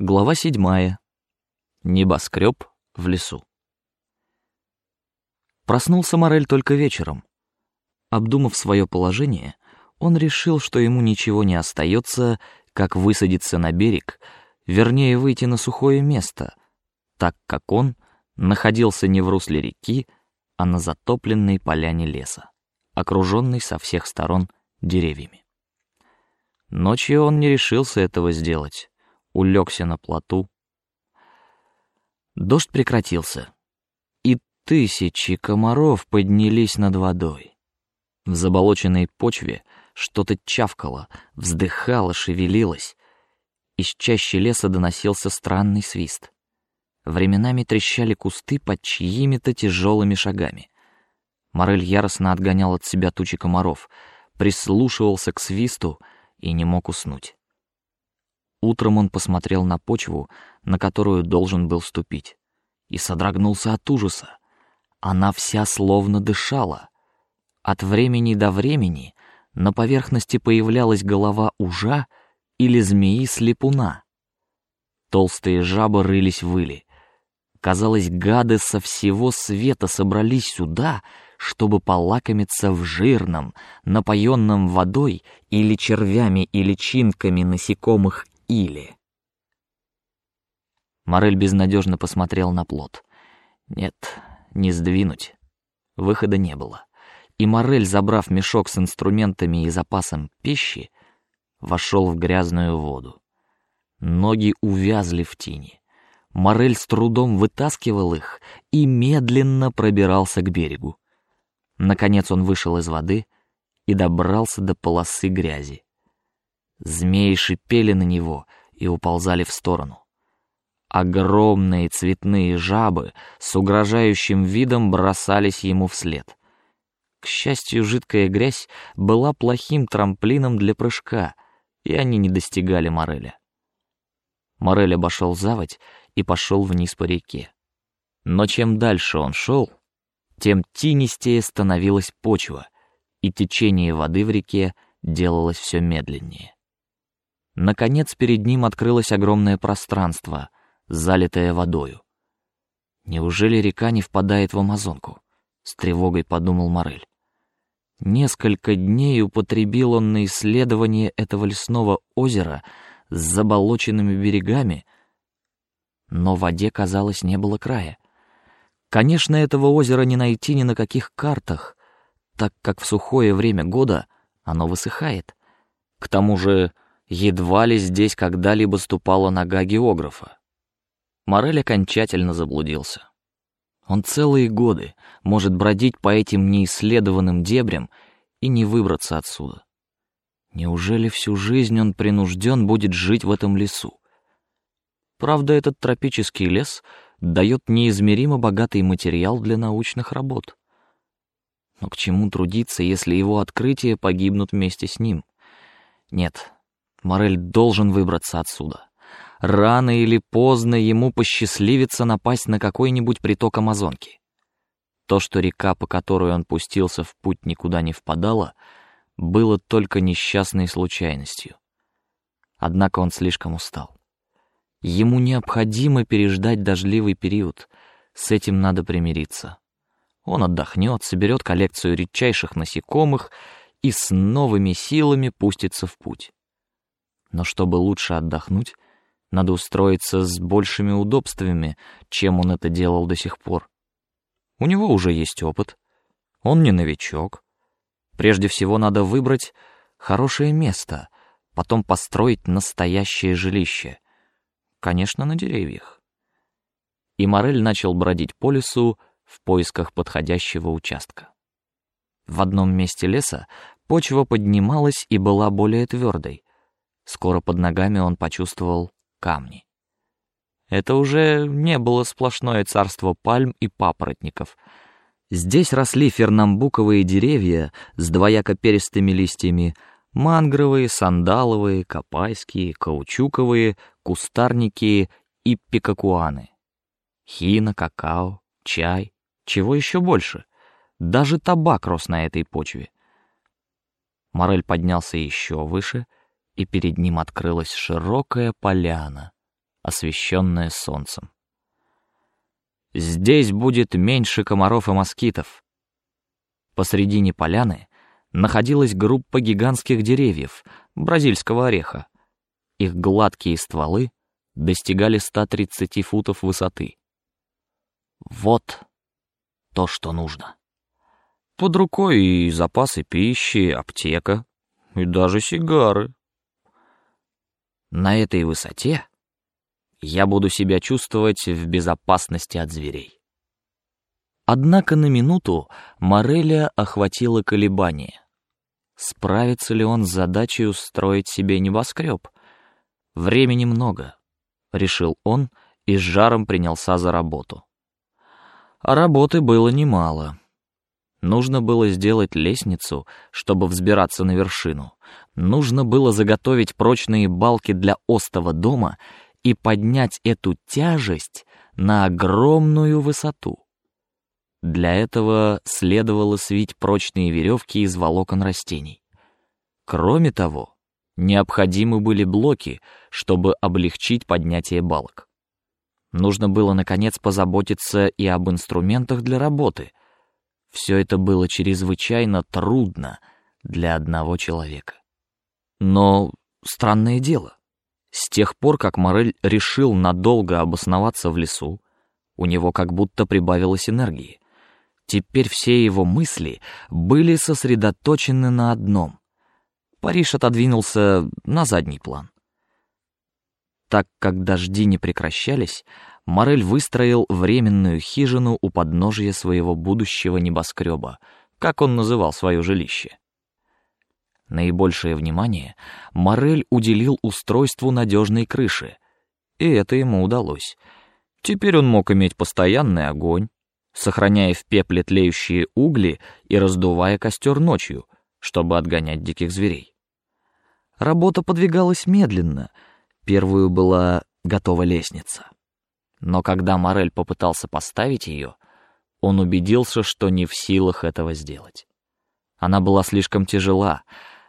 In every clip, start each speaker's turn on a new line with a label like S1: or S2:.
S1: Глава седьмая. Небоскреб в лесу. Проснулся Морель только вечером. Обдумав свое положение, он решил, что ему ничего не остается, как высадиться на берег, вернее выйти на сухое место, так как он находился не в русле реки, а на затопленной поляне леса, окруженной со всех сторон деревьями. Ночью он не решился этого сделать улегся на плоту. Дождь прекратился, и тысячи комаров поднялись над водой. В заболоченной почве что-то чавкало, вздыхало, шевелилось. Из чащи леса доносился странный свист. Временами трещали кусты под чьими-то тяжелыми шагами. Морель яростно отгонял от себя тучи комаров, прислушивался к свисту и не мог уснуть. Утром он посмотрел на почву, на которую должен был ступить, и содрогнулся от ужаса. Она вся словно дышала. От времени до времени на поверхности появлялась голова ужа или змеи слепуна. Толстые жабы рылись выли. Казалось, гады со всего света собрались сюда, чтобы полакомиться в жирном, напоенном водой или червями и личинками насекомых или. Морель безнадежно посмотрел на плод. Нет, не сдвинуть. Выхода не было. И Морель, забрав мешок с инструментами и запасом пищи, вошел в грязную воду. Ноги увязли в тени. Морель с трудом вытаскивал их и медленно пробирался к берегу. Наконец он вышел из воды и добрался до полосы грязи. Змеи шипели на него и уползали в сторону. Огромные цветные жабы с угрожающим видом бросались ему вслед. К счастью, жидкая грязь была плохим трамплином для прыжка, и они не достигали Мореля. Морель обошел заводь и пошел вниз по реке. Но чем дальше он шел, тем тинистее становилась почва, и течение воды в реке делалось все медленнее. Наконец перед ним открылось огромное пространство, залитое водою. Неужели река не впадает в Амазонку? С тревогой подумал Морель. Несколько дней употребил он на исследование этого лесного озера с заболоченными берегами, но в воде, казалось, не было края. Конечно, этого озера не найти ни на каких картах, так как в сухое время года оно высыхает. К тому же Едва ли здесь когда-либо ступала нога географа. Морель окончательно заблудился. Он целые годы может бродить по этим неисследованным дебрям и не выбраться отсюда. Неужели всю жизнь он принужден будет жить в этом лесу? Правда, этот тропический лес дает неизмеримо богатый материал для научных работ. Но к чему трудиться, если его открытия погибнут вместе с ним? Нет, Морель должен выбраться отсюда. Рано или поздно ему посчастливится напасть на какой-нибудь приток Амазонки. То, что река, по которой он пустился в путь, никуда не впадала, было только несчастной случайностью. Однако он слишком устал. Ему необходимо переждать дождливый период. С этим надо примириться. Он отдохнет, соберет коллекцию редчайших насекомых и с новыми силами пустится в путь. Но чтобы лучше отдохнуть, надо устроиться с большими удобствами, чем он это делал до сих пор. У него уже есть опыт. Он не новичок. Прежде всего надо выбрать хорошее место, потом построить настоящее жилище. Конечно, на деревьях. И Морель начал бродить по лесу в поисках подходящего участка. В одном месте леса почва поднималась и была более твердой, Скоро под ногами он почувствовал камни. Это уже не было сплошное царство пальм и папоротников. Здесь росли фернамбуковые деревья с двояко перистыми листьями, мангровые, сандаловые, капайские, каучуковые, кустарники и пикакуаны. Хина, какао, чай, чего еще больше? Даже табак рос на этой почве. Морель поднялся еще выше — и перед ним открылась широкая поляна, освещенное солнцем. Здесь будет меньше комаров и москитов. Посредине поляны находилась группа гигантских деревьев бразильского ореха. Их гладкие стволы достигали 130 футов высоты. Вот то, что нужно. Под рукой и запасы пищи, аптека, и даже сигары. На этой высоте я буду себя чувствовать в безопасности от зверей. Однако на минуту Мореля охватило колебание. Справится ли он с задачей устроить себе небоскреб? Времени много, решил он и с жаром принялся за работу. А работы было немало. Нужно было сделать лестницу, чтобы взбираться на вершину. Нужно было заготовить прочные балки для остова дома и поднять эту тяжесть на огромную высоту. Для этого следовало свить прочные веревки из волокон растений. Кроме того, необходимы были блоки, чтобы облегчить поднятие балок. Нужно было наконец позаботиться и об инструментах для работы, все это было чрезвычайно трудно для одного человека. Но странное дело, с тех пор, как Морель решил надолго обосноваться в лесу, у него как будто прибавилось энергии. Теперь все его мысли были сосредоточены на одном. Париж отодвинулся на задний план. Так как дожди не прекращались, Морель выстроил временную хижину у подножия своего будущего небоскреба, как он называл свое жилище. Наибольшее внимание Морель уделил устройству надежной крыши, и это ему удалось. Теперь он мог иметь постоянный огонь, сохраняя в пепле тлеющие угли и раздувая костер ночью, чтобы отгонять диких зверей. Работа подвигалась медленно. Первую была готова лестница. Но когда Морель попытался поставить ее, он убедился, что не в силах этого сделать. Она была слишком тяжела.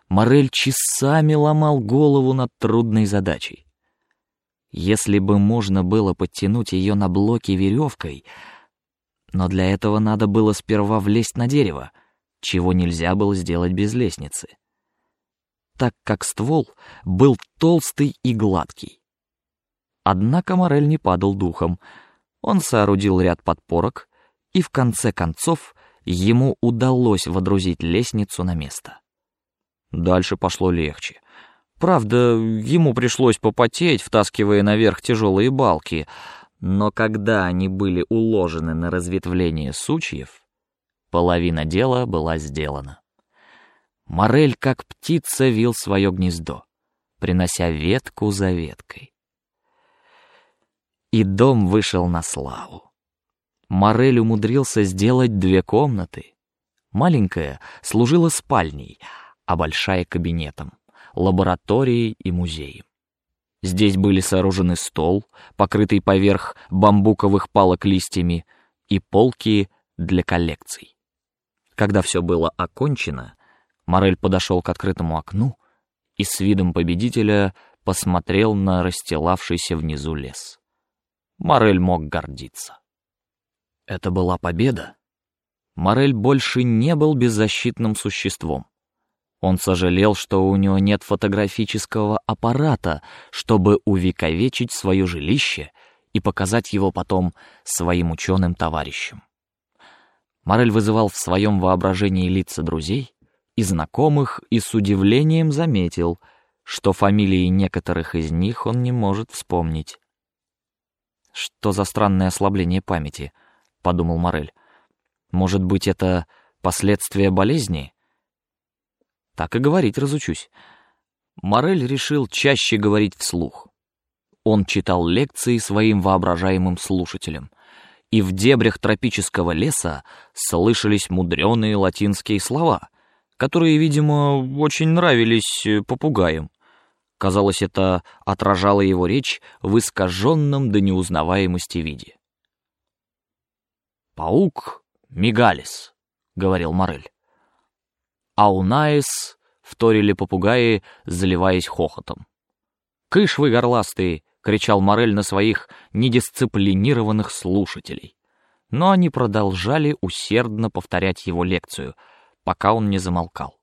S1: Морель часами ломал голову над трудной задачей. Если бы можно было подтянуть ее на блоки веревкой, но для этого надо было сперва влезть на дерево, чего нельзя было сделать без лестницы, так как ствол был толстый и гладкий. Однако Морель не падал духом. Он соорудил ряд подпорок, и в конце концов ему удалось водрузить лестницу на место. Дальше пошло легче. Правда, ему пришлось попотеть, втаскивая наверх тяжелые балки, но когда они были уложены на разветвление сучьев, половина дела была сделана. Морель, как птица, вил свое гнездо, принося ветку за веткой и дом вышел на славу. Морель умудрился сделать две комнаты. Маленькая служила спальней, а большая кабинетом, лабораторией и музеем. Здесь были сооружены стол, покрытый поверх бамбуковых палок листьями, и полки для коллекций. Когда все было окончено, Морель подошел к открытому окну и с видом победителя посмотрел на расстилавшийся внизу лес. Морель мог гордиться. Это была победа. Морель больше не был беззащитным существом. Он сожалел, что у него нет фотографического аппарата, чтобы увековечить свое жилище и показать его потом своим ученым товарищам. Морель вызывал в своем воображении лица друзей и знакомых и с удивлением заметил, что фамилии некоторых из них он не может вспомнить. Что за странное ослабление памяти? подумал Морель. Может быть, это последствия болезни? Так и говорить разучусь. Морель решил чаще говорить вслух. Он читал лекции своим воображаемым слушателям, и в дебрях тропического леса слышались мудреные латинские слова, которые, видимо, очень нравились попугаям. Казалось, это отражало его речь в искаженном до неузнаваемости виде. Паук Мигалис, говорил Морель. Аунаис вторили попугаи, заливаясь хохотом. Кыш вы горластые, кричал Морель на своих недисциплинированных слушателей. Но они продолжали усердно повторять его лекцию, пока он не замолкал.